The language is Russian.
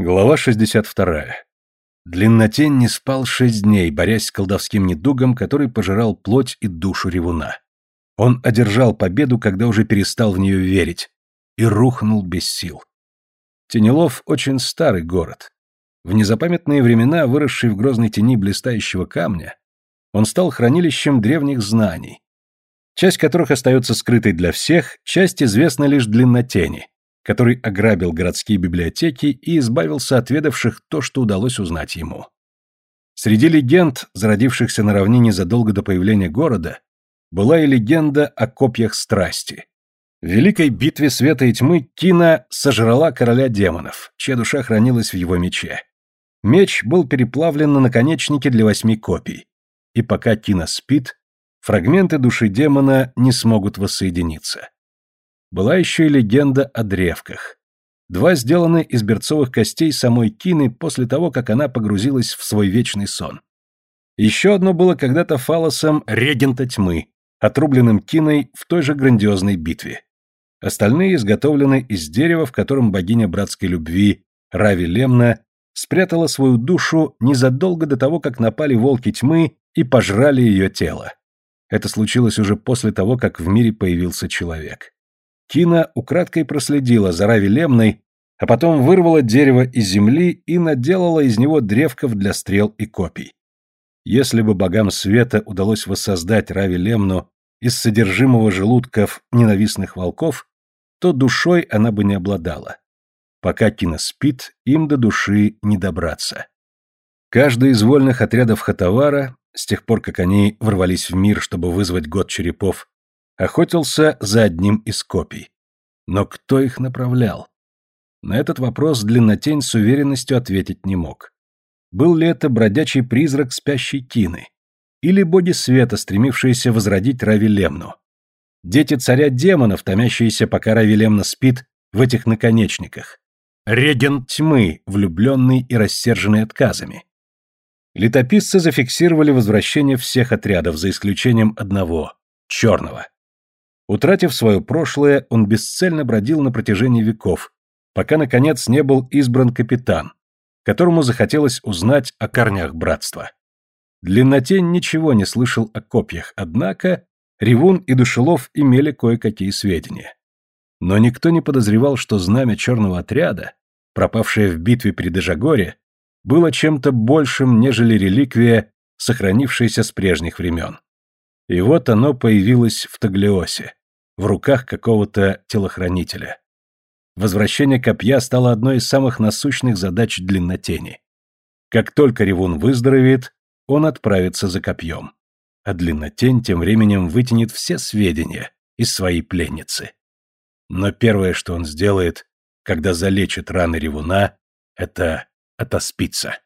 Глава 62. Длиннотень не спал шесть дней, борясь с колдовским недугом, который пожирал плоть и душу ревуна. Он одержал победу, когда уже перестал в нее верить, и рухнул без сил. Тенелов — очень старый город. В незапамятные времена, выросший в грозной тени блистающего камня, он стал хранилищем древних знаний, часть которых остается скрытой для всех, часть известна лишь длиннотени, который ограбил городские библиотеки и избавился от ведавших то, что удалось узнать ему. Среди легенд, зародившихся на равнине задолго до появления города, была и легенда о копьях страсти. В великой битве света и тьмы Кина сожрала короля демонов, чья душа хранилась в его мече. Меч был переплавлен на наконечнике для восьми копий. И пока Кина спит, фрагменты души демона не смогут воссоединиться. Была еще и легенда о древках. Два сделаны из берцовых костей самой Кины после того, как она погрузилась в свой вечный сон. Еще одно было когда-то фалосом регента тьмы, отрубленным Киной в той же грандиозной битве. Остальные изготовлены из дерева, в котором богиня братской любви Рави Лемна спрятала свою душу незадолго до того, как напали волки тьмы и пожрали ее тело. Это случилось уже после того, как в мире появился человек. Кина украдкой проследила за Рави Лемной, а потом вырвала дерево из земли и наделала из него древков для стрел и копий. Если бы богам света удалось воссоздать Рави Лемну из содержимого желудков ненавистных волков, то душой она бы не обладала. Пока Кина спит, им до души не добраться. Каждый из вольных отрядов Хатавара, с тех пор, как они ворвались в мир, чтобы вызвать год черепов, охотился за одним из копий. Но кто их направлял? На этот вопрос Длиннотень с уверенностью ответить не мог. Был ли это бродячий призрак спящей Кины? Или боги света, стремившиеся возродить Равилемну? Дети царя демонов, томящиеся, пока Равилемна спит, в этих наконечниках? Регент тьмы, влюбленный и рассерженный отказами? Летописцы зафиксировали возвращение всех отрядов, за исключением одного — черного. Утратив свое прошлое, он бесцельно бродил на протяжении веков, пока, наконец, не был избран капитан, которому захотелось узнать о корнях братства. Длиннотень ничего не слышал о копьях, однако Ревун и Душелов имели кое-какие сведения. Но никто не подозревал, что знамя черного отряда, пропавшее в битве при Дежагоре, было чем-то большим, нежели реликвия, сохранившаяся с прежних времен. И вот оно появилось в Таглиосе в руках какого-то телохранителя. Возвращение копья стало одной из самых насущных задач длиннотени. Как только ревун выздоровеет, он отправится за копьем. А длиннотень тем временем вытянет все сведения из своей пленницы. Но первое, что он сделает, когда залечит раны ревуна, это отоспиться.